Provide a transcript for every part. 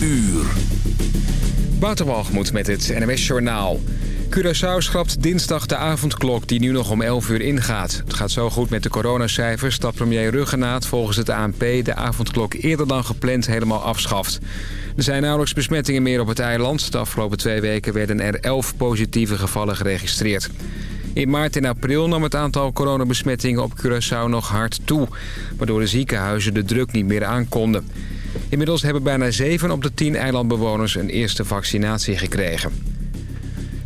uur. Waterwalgemoed met het NMS Journaal. Curaçao schrapt dinsdag de avondklok die nu nog om 11 uur ingaat. Het gaat zo goed met de coronacijfers dat premier Ruggenaat volgens het ANP... de avondklok eerder dan gepland helemaal afschaft. Er zijn nauwelijks besmettingen meer op het eiland. De afgelopen twee weken werden er 11 positieve gevallen geregistreerd. In maart en april nam het aantal coronabesmettingen op Curaçao nog hard toe... waardoor de ziekenhuizen de druk niet meer aankonden. Inmiddels hebben bijna 7 op de 10 eilandbewoners een eerste vaccinatie gekregen.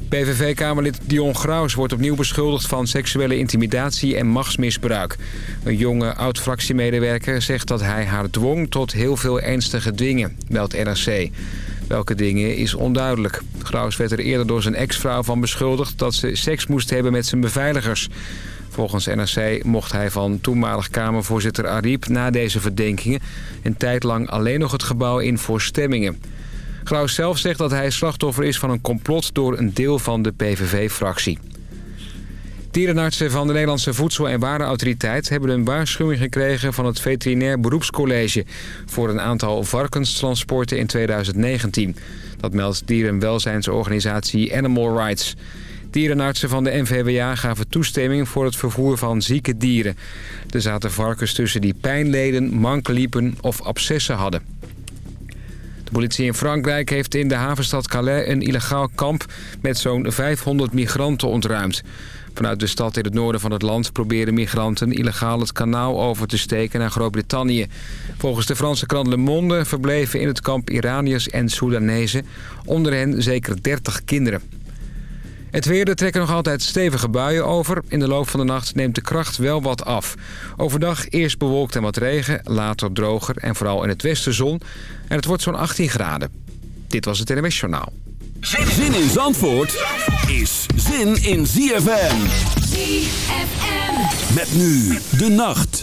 PVV-kamerlid Dion Graus wordt opnieuw beschuldigd van seksuele intimidatie en machtsmisbruik. Een jonge oud-fractiemedewerker zegt dat hij haar dwong tot heel veel ernstige dingen, meldt NRC. Welke dingen is onduidelijk. Graus werd er eerder door zijn ex-vrouw van beschuldigd dat ze seks moest hebben met zijn beveiligers. Volgens NRC mocht hij van toenmalig Kamervoorzitter Ariep na deze verdenkingen... een tijd lang alleen nog het gebouw in voor stemmingen. Graus zelf zegt dat hij slachtoffer is van een complot door een deel van de PVV-fractie. Dierenartsen van de Nederlandse Voedsel- en Warenautoriteit... hebben een waarschuwing gekregen van het Veterinair Beroepscollege... voor een aantal varkenstransporten in 2019. Dat meldt dierenwelzijnsorganisatie Animal Rights. Dierenartsen van de NVWA gaven toestemming voor het vervoer van zieke dieren. Er zaten varkens tussen die pijn leden, mank liepen of abscessen hadden. De politie in Frankrijk heeft in de havenstad Calais een illegaal kamp met zo'n 500 migranten ontruimd. Vanuit de stad in het noorden van het land proberen migranten illegaal het kanaal over te steken naar Groot-Brittannië. Volgens de Franse krant Le Monde verbleven in het kamp Iraniërs en Soedanezen, onder hen zeker 30 kinderen. Het weer, er trekken nog altijd stevige buien over. In de loop van de nacht neemt de kracht wel wat af. Overdag eerst bewolkt en wat regen, later droger en vooral in het westen zon. En het wordt zo'n 18 graden. Dit was het NMS Journaal. Zin in Zandvoort is zin in ZFM. ZFM. Met nu de nacht.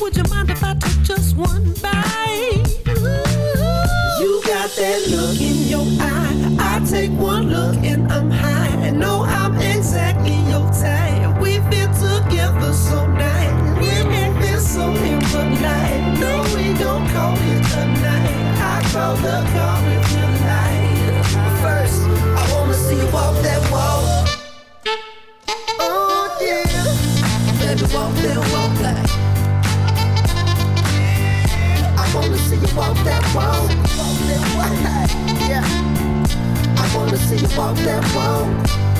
would you mind if I took just one bite? You got that look in your eye. I take one look and I'm high. Know I'm exactly your type. We fit together so nice. We make this so impolite. No, we don't call it a night. I call the car Yeah. I wanna see you walk that walk.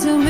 To me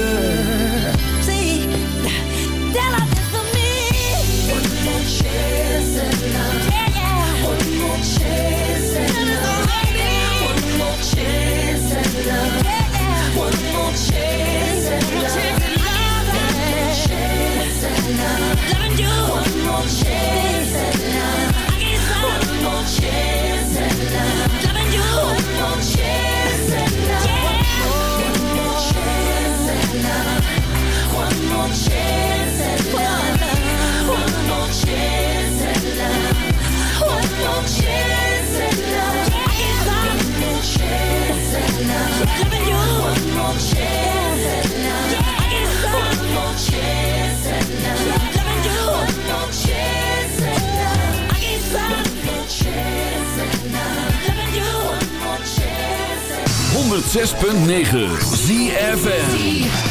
106.9 ZFN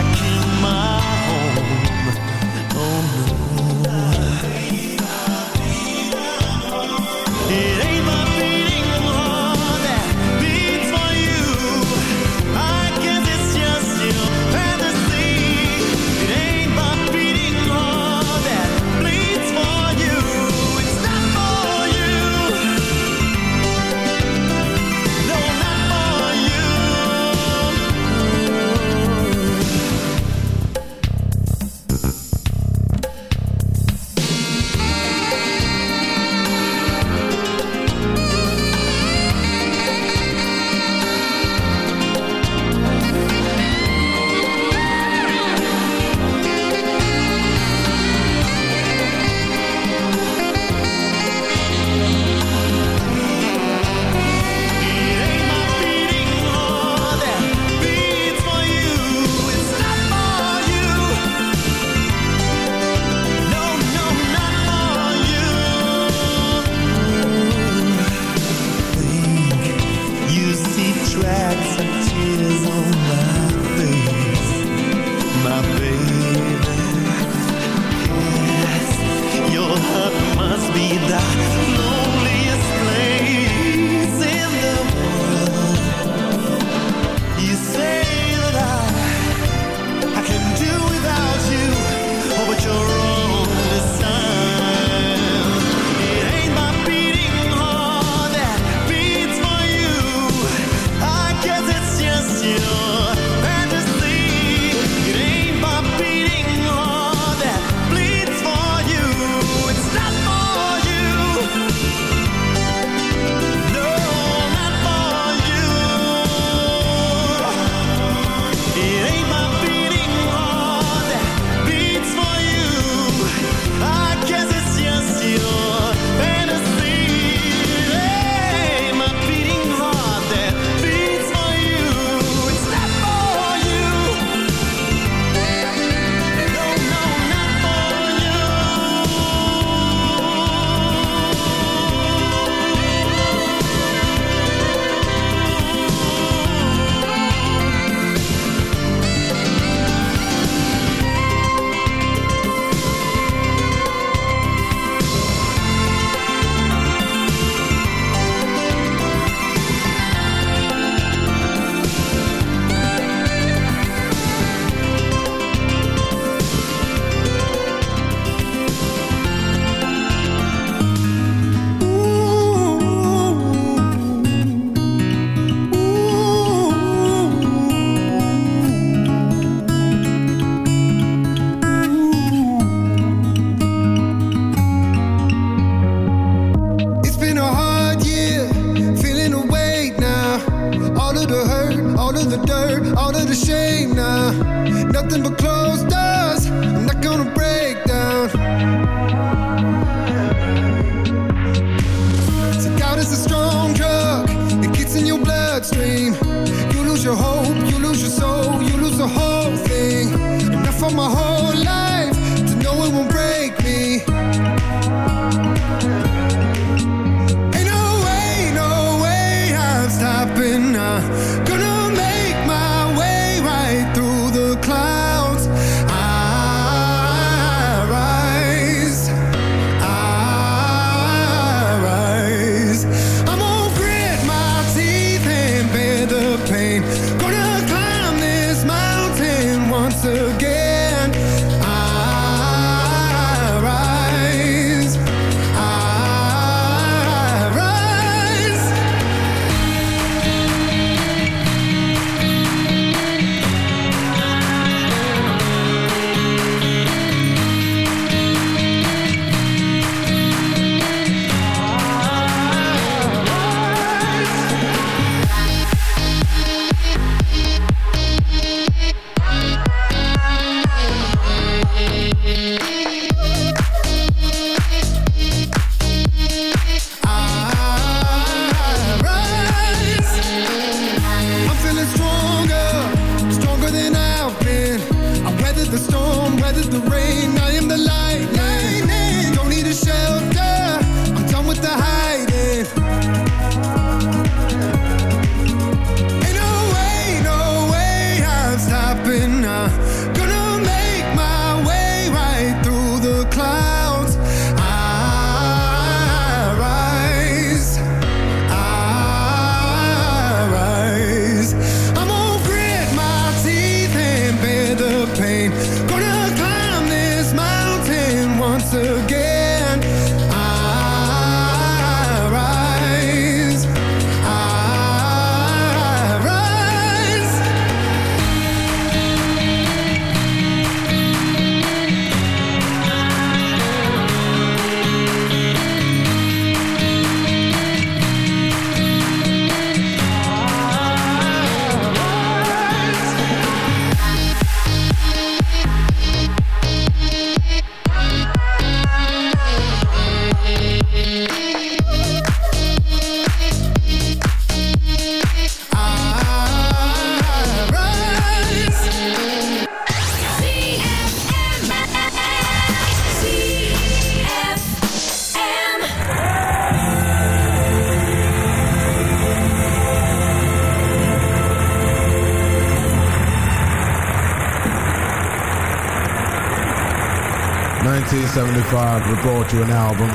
We brought you an album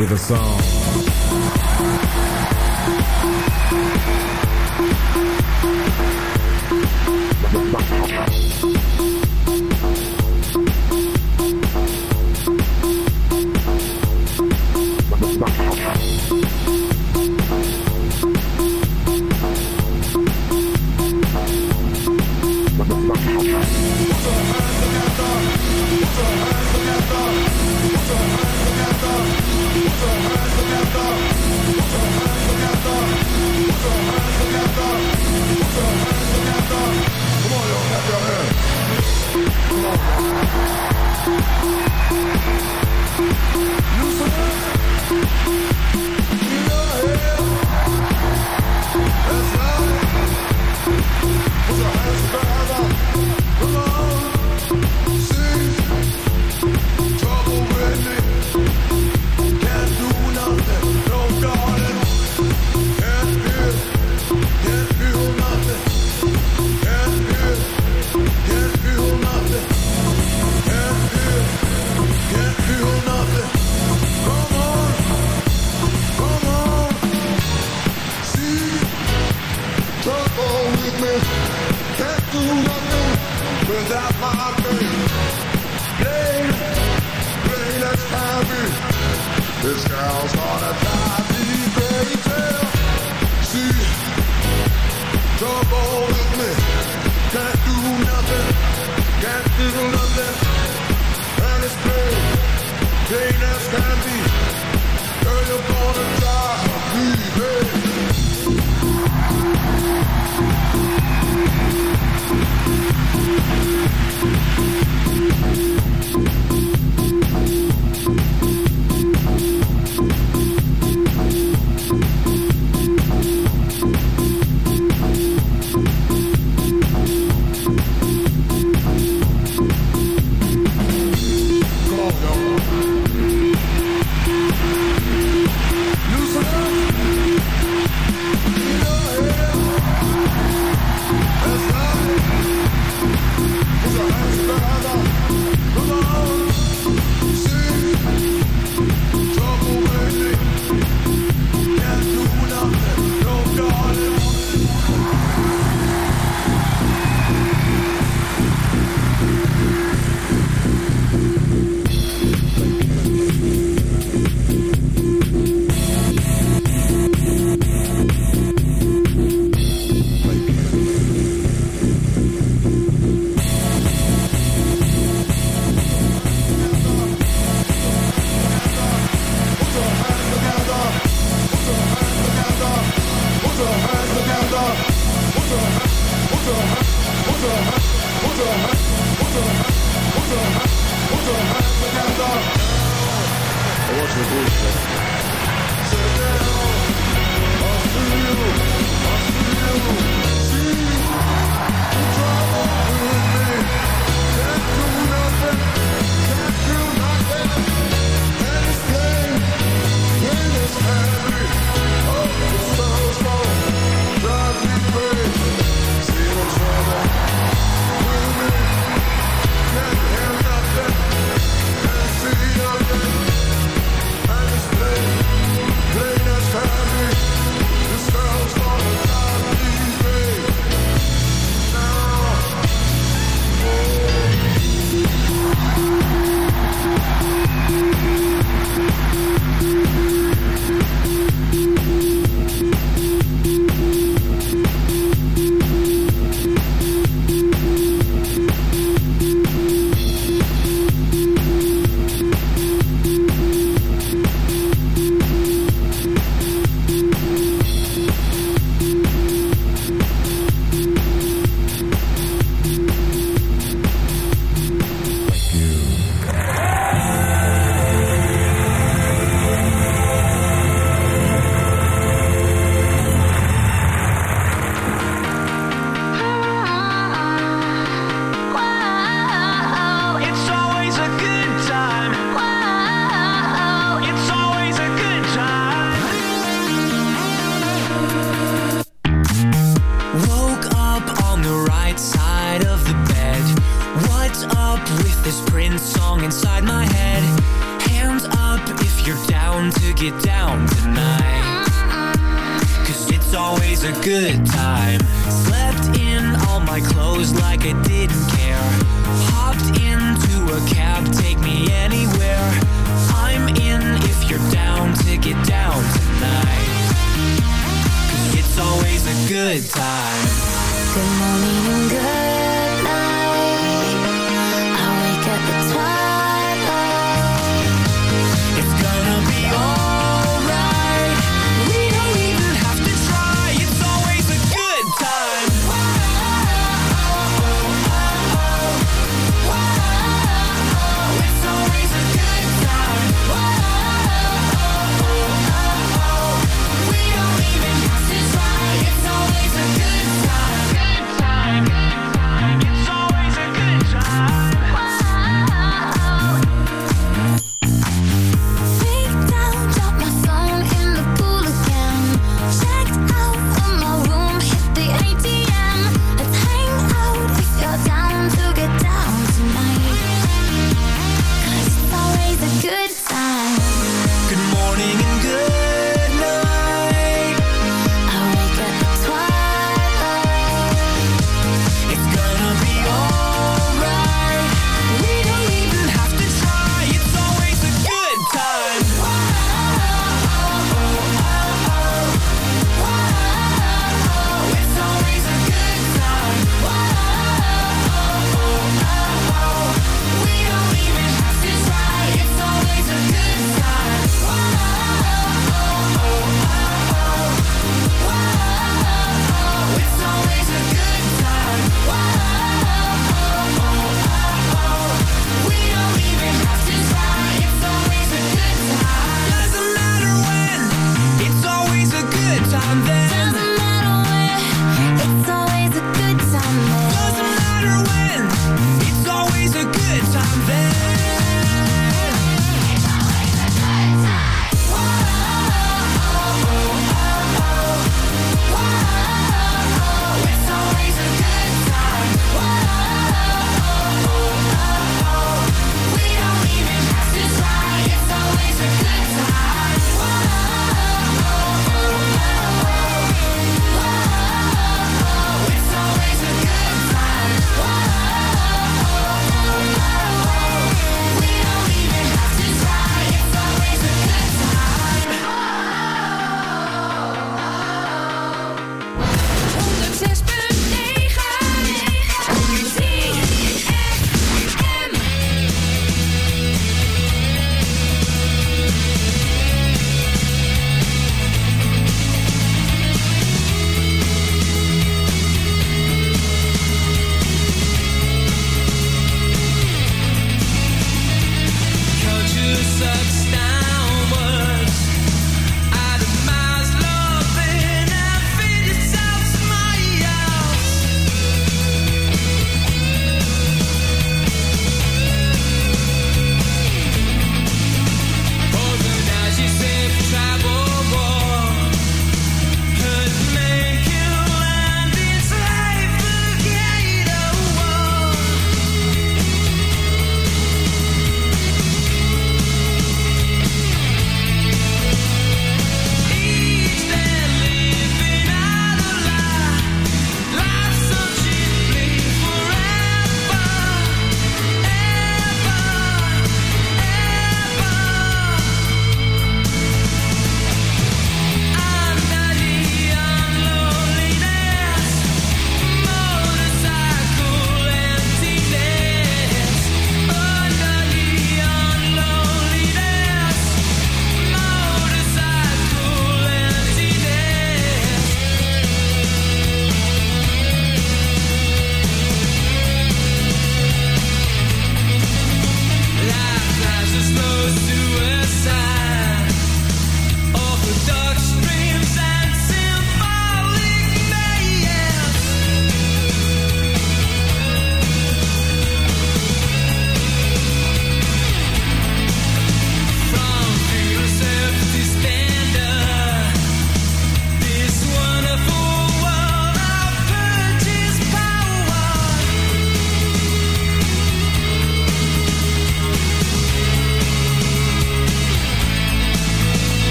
with a song.